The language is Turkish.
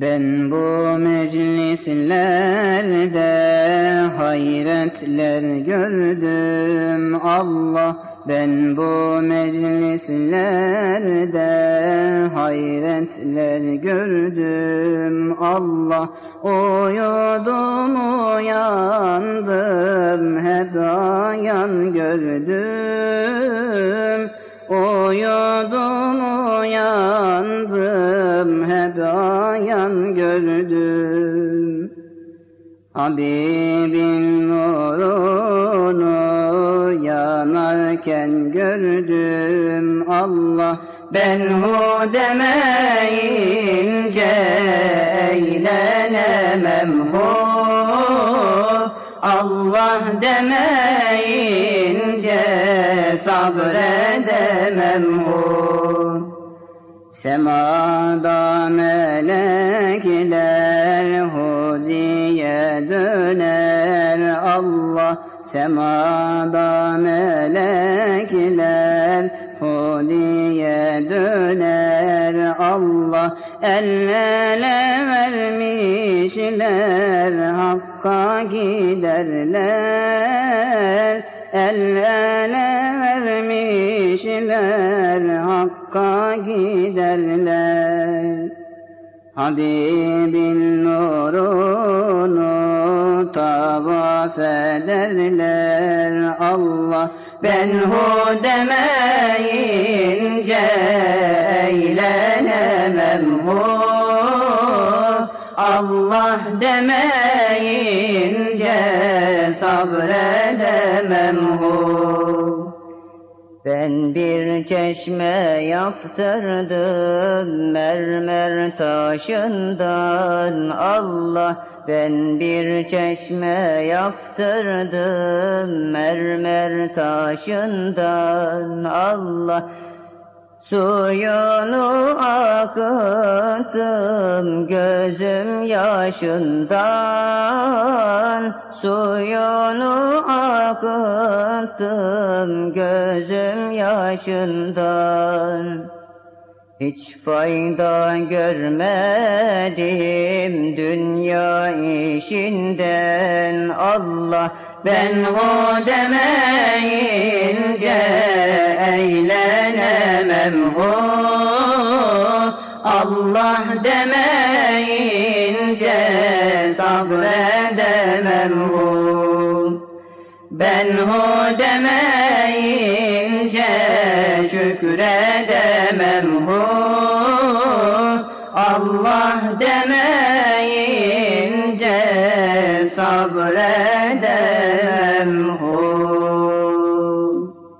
Ben bu meclislerde hayretler gördüm. Allah ben bu meclislerde hayretler gördüm. Allah Uyudum uyandım hep ayan gördüm uyandım hep ayan gördüm. Habibin nurunu yanarken gördüm. Allah ben hu demeyince eğlenemem hu. Allah demeyince sabredemem hu. Semada melekler hudiye döner Allah Semada melekler hudiye döner Allah El ele vermişler Hakka giderler. El vermişler Hakka giderler Habibin nurunu tavaf ederler. Allah ben hu demeyince eğlenemem hu. Allah demeyince sabredemem hu ben bir çeşme yaptırdım mermer taşından. Allah ben bir çeşme yaptırdım mermer taşından. Allah Suyunu akıttım gözüm yaşından. Suyunu akıttım gözüm yaşından. Hiç fayda görmedim dünya işinden. Allah ben o demeyince o Allah demeyince sabredemem o. Ben hu demeyince şükredemem hu Allah demeyince sabredemem